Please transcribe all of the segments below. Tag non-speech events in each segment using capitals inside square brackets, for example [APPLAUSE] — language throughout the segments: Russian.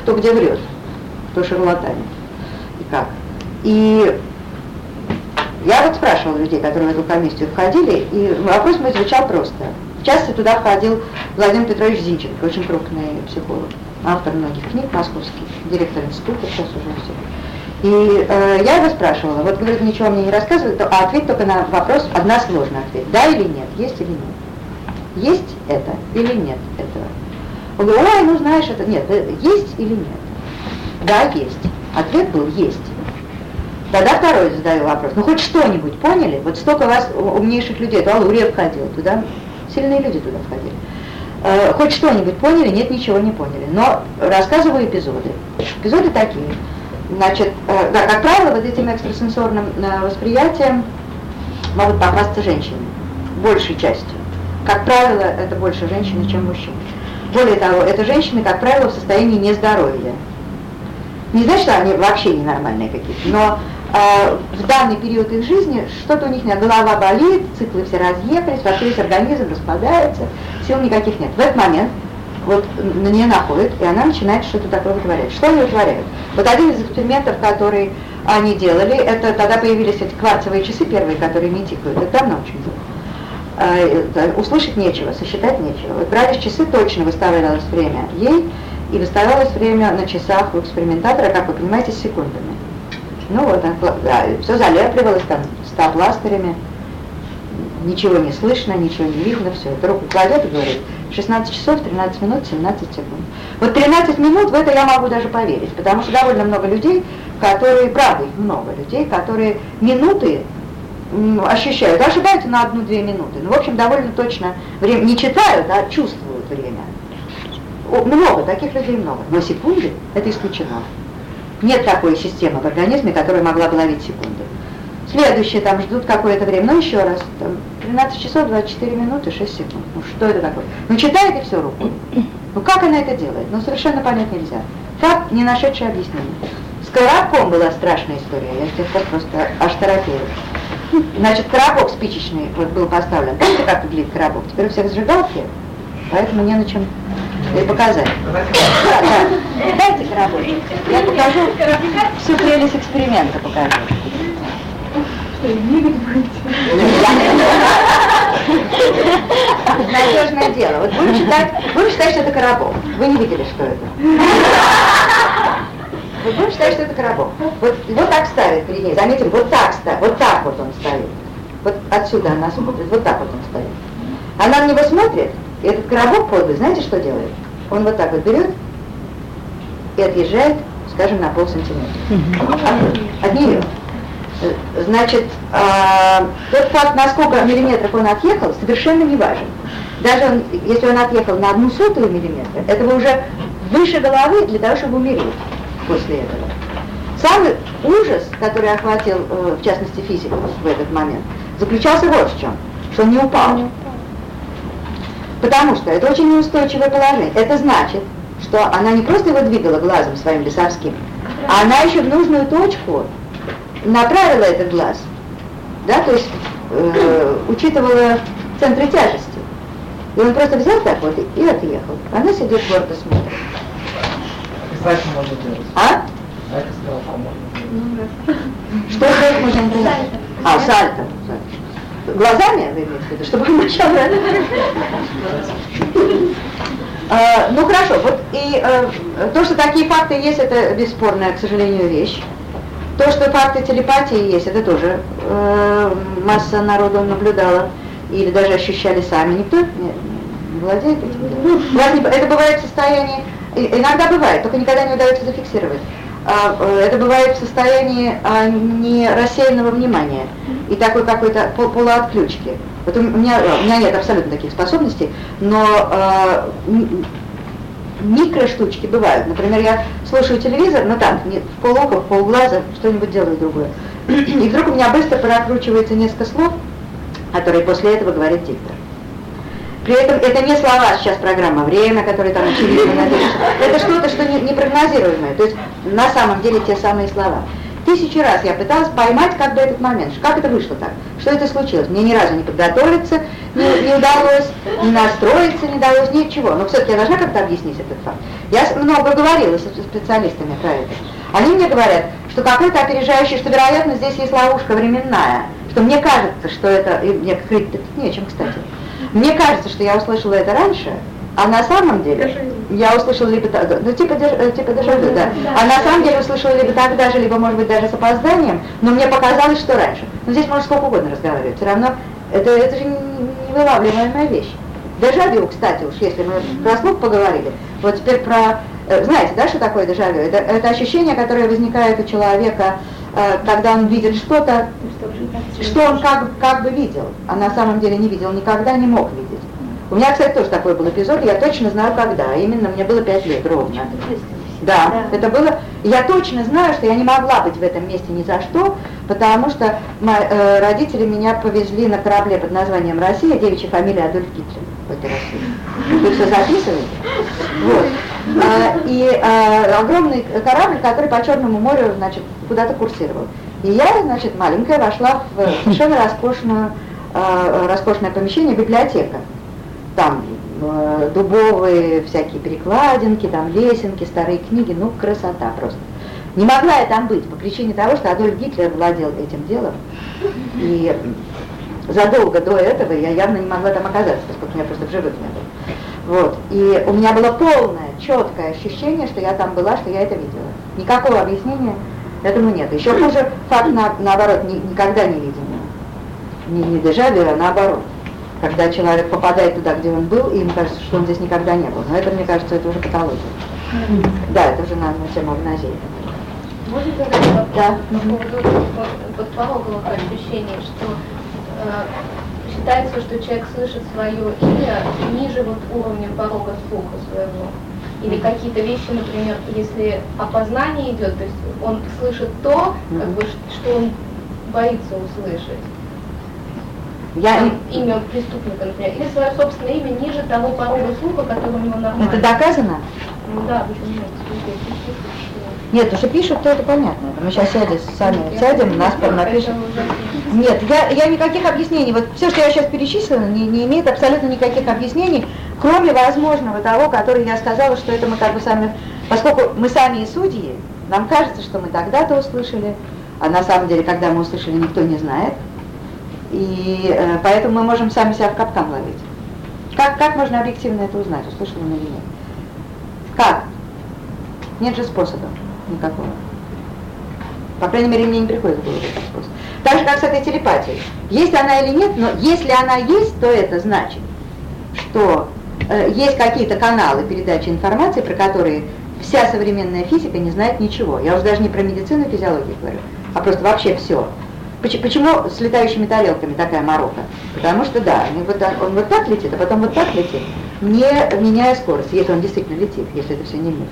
кто где врет, кто шарлатанит и как. И я вот спрашивала людей, которые в эту комиссию входили, и вопрос мой звучал просто. В частности, туда входил Владимир Петрович Зинченко, очень крупный психолог, автор многих книг московских, директор института, сейчас уже все. И э, я его спрашивала, вот говорит, ничего мне не рассказывает, а ответ только на вопрос, одна сложный ответ, да или нет, есть или нет. Есть это или нет этого. Он ой, ну знаешь, это нет, э, есть или нет. Да, есть. Ответ был есть. Тогда второй задаю вопрос. Ну хоть что-нибудь поняли? Вот столько вас умнейших людей, то Алурия входил туда, сильные люди туда входили. Э, хоть что-нибудь поняли? Нет, ничего не поняли. Но рассказываю эпизоды. Эпизоды такие. Значит, э, да, как правило, вот этим экстрасенсорным э, восприятием могут попасться женщины, большей частью. Как правило, это больше женщины, чем мужчины. Более того, это женщины, как правило, в состоянии нездоровья. Не значит, что они вообще ненормальные какие-то, но э, в данный период их жизни что-то у них нет. Голова болит, циклы все разъехались, вообще весь организм распадается, сил никаких нет. В этот момент вот на нее находит, и она начинает что-то такое вытворять. Что они вытворяют? Вот один из экспериментов, который они делали, это тогда появились эти кварцевые часы первые, которые не тикают. Это давно очень было. А, услышать нечего, сосчитать нечего. Вот брались часы, точно выставлялось время ей, и выставлялось время на часах у экспериментатора, как вы понимаете, с секундами. Ну вот, да, все залепливалось там стопластырями, ничего не слышно, ничего не видно, все. Это руку кладет и говорит, 16 часов, 13 минут, 17 секунд. Вот 13 минут в это я могу даже поверить, потому что довольно много людей, которые, правда, их много людей, которые минуты ощущают, ошибаются на одну-две минуты. Ну, в общем, довольно точно время не читают, а чувствуют время. Много, таких людей много. Но секунды – это исключено. Нет такой системы в организме, которая могла бы ловить секунды. Следующие там ждут какое-то время, ну еще раз, там, 13 часов 24 минуты 6 секунд. Ну что это такое? Ну читает и все руку. Ну как она это делает? Ну совершенно понять нельзя. Факт, не нашедший объяснение. С коробком была страшная история, я с тех пор просто аж торопею. Значит, коробок спичечный вот был поставлен. Помните, как выглядит коробок? Теперь у всех зажигалки, поэтому не на чем и показать. Да, да. Дайте коробок. Я покажу всю прелесть эксперимента покажу. Надежное дело. Вот будем считать, будем считать, что это коробок. Вы не видели, что это. Вот будем считать, что это коробок. Вот его так ставят перед ней. Заметим, вот так ставит, вот так вот он стоит. Вот отсюда она смотрит, вот так вот он стоит. Она на него смотрит, и этот коробок подлый, знаете, что делает? Он вот так вот берет и отъезжает, скажем, на пол сантиметра. От, нее. Значит, э, тот факт, на сколько миллиметров он отъехал, совершенно не важен. Даже он, если он отъехал на одну сотую миллиметра, этого уже выше головы для того, чтобы умереть после этого. Самый ужас, который охватил, э, в частности, физиков в этот момент, заключался вот в чем, что он не упал. Потому что это очень неустойчивое положение. Это значит, что она не просто его двигала глазом своим лесовским, а она еще в нужную точку направила этот глаз, да, то есть э, учитывала центры тяжести. И он просто взял так вот и, и отъехал. Она сидит гордо смотрит. Сальто можно делать. А? А это сказал, можно. Что это можно делать? А, сальто. Глазами вы имеете в виду, чтобы начало. А, ну хорошо, вот и э, то, что такие факты есть, это бесспорная, к сожалению, вещь. То, что факты телепатии есть, это тоже э, масса народу наблюдала или даже ощущали сами. Никто не, не владеет этим. Это бывает в состоянии, иногда бывает, только никогда не удается зафиксировать. А, э, это бывает в состоянии а, не рассеянного внимания и такой какой-то полуотключки. Вот у меня, у меня нет абсолютно таких способностей, но а, микроштучки бывают. Например, я слушаю телевизор, но там в полока, в полглаза что-нибудь делаю другое. [CLEARS THROAT] И вдруг у меня быстро прокручивается несколько слов, которые после этого говорит диктор. При этом это не слова сейчас программа «Время», которые там очевидно написаны. Это что-то, что непрогнозируемое. То есть на самом деле те самые слова. тысячи раз я пыталась поймать как бы этот момент, как это вышло так, что это случилось. Мне ни разу не подготовиться не, не удалось, не настроиться не удалось, ничего. Но все-таки я должна как-то объяснить этот факт. Я много говорила с специалистами про это. Они мне говорят, что какой-то опережающий, что, вероятно, здесь есть ловушка временная, что мне кажется, что это, и мне говорить тут нечем, кстати, мне кажется, что я услышала это раньше, а на самом деле я услышала либо ну типа э, типа дежавю, да. А на самом деле услышала либо тогда же, либо может быть даже с опозданием, но мне показалось, что раньше. Но здесь можно сколько угодно разговаривать. Все равно это, это же невылавливаемая вещь. Дежавю, кстати, уж если мы про слух поговорили, вот теперь про... Э, знаете, да, что такое дежавю? Это, это ощущение, которое возникает у человека, когда он видит что-то, что он как, как бы видел, а на самом деле не видел, никогда не мог видеть. У меня, кстати, тоже такой был эпизод, я точно знаю когда, именно мне было пять лет ровно. Да, да, это было, я точно знаю, что я не могла быть в этом месте ни за что, потому что мои, э, родители меня повезли на корабле под названием «Россия», девичья фамилия Адольф Гитлер в этой России. Вы все записываете? Вот. А, и а, огромный корабль, который по Черному морю, значит, куда-то курсировал. И я, значит, маленькая, вошла в совершенно роскошную, а, роскошное помещение, библиотека там дубовые всякие перекладинки, там лесенки, старые книги, ну красота просто. Не могла я там быть по причине того, что Адольф Гитлер владел этим делом. И задолго до этого я явно не могла там оказаться, поскольку меня просто в живых не было. Вот. И у меня было полное, четкое ощущение, что я там была, что я это видела. Никакого объяснения этому нет. Еще хуже факт, на, наоборот, ни, никогда не видел. Не, не дежавю, а наоборот когда человек попадает туда, где он был, и ему кажется, что он здесь никогда не был. Но это, мне кажется, это уже патология. Да, это уже на, на тему агнозии. Можно задать вопрос да. по поводу подпороговых ощущений, что считается, что человек слышит свое имя ниже вот уровня порога слуха своего. Или какие-то вещи, например, если опознание идет, то есть он слышит то, как бы, что он боится услышать. Я... Имя преступника, например, или свое собственное имя ниже того порога слуха, который у него нормально. Это доказано? Ну да, вы понимаете. Нет, уже пишут, то это понятно. Мы сейчас сядем, сами сядем, нас напишут. Нет, я, я никаких объяснений. Вот все, что я сейчас перечислила, не, не имеет абсолютно никаких объяснений, кроме возможного того, который я сказала, что это мы как бы сами, поскольку мы сами и судьи, нам кажется, что мы тогда-то услышали, а на самом деле, когда мы услышали, никто не знает. И э, поэтому мы можем сами себя в капкан ловить. Как, как можно объективно это узнать, услышал он или нет? Как? Нет же способа никакого. По крайней мере, мне не приходит в голову этот способ. Так же, как с этой телепатией. Есть она или нет, но если она есть, то это значит, что э, есть какие-то каналы передачи информации, про которые вся современная физика не знает ничего. Я уже даже не про медицину и физиологию говорю, а просто вообще все. Почему с летающими тарелками такая морока? Потому что, да, вот он вот так летит, а потом вот так летит, не меняя скорость, если он действительно летит, если это все не миф.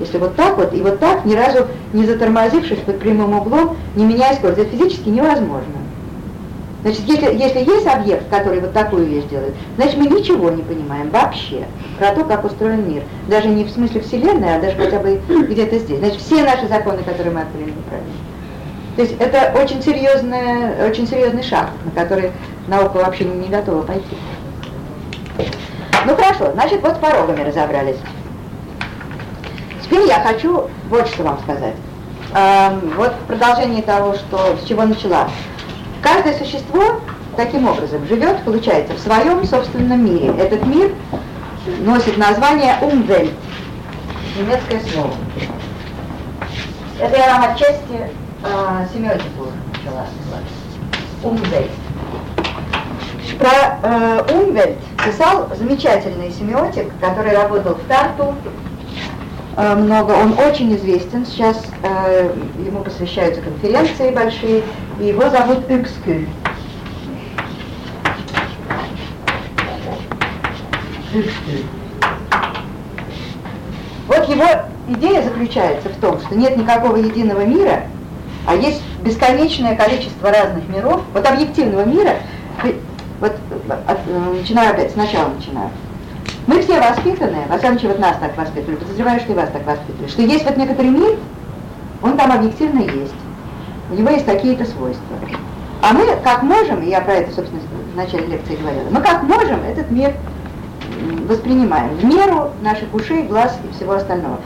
Если вот так вот и вот так, ни разу не затормозившись под прямым углом, не меняя скорость, это физически невозможно. Значит, если, если есть объект, который вот такую вещь делает, значит, мы ничего не понимаем вообще про то, как устроен мир. Даже не в смысле Вселенной, а даже хотя бы где-то здесь. Значит, все наши законы, которые мы открыли, неправильно. То есть это очень, серьезный, очень серьезный шаг, на который наука вообще не готова пойти. Ну хорошо, значит, вот с порогами разобрались. Теперь я хочу вот что вам сказать. Эм, вот в продолжении того, что, с чего начала. Каждое существо таким образом живет, получается, в своем собственном мире. Этот мир носит название Umwelt, немецкое слово. Это я вам отчасти а, семиотику начала Умвельт. Про э, Умвельт писал замечательный семиотик, который работал в Тарту э, много. Он очень известен. Сейчас э, ему посвящаются конференции большие. И его зовут Икскюль. Вот его идея заключается в том, что нет никакого единого мира, а есть бесконечное количество разных миров, вот объективного мира, вот от, э, начинаю опять, сначала начинаю. Мы все воспитаны, во всяком случае, вот нас так воспитывали, подозреваю, что и вас так воспитывали, что есть вот некоторый мир, он там объективно есть. у него есть какие-то свойства. А мы как можем, и я про это, собственно, в начале лекции говорила, мы как можем этот мир воспринимаем в меру наших ушей, глаз и всего остального.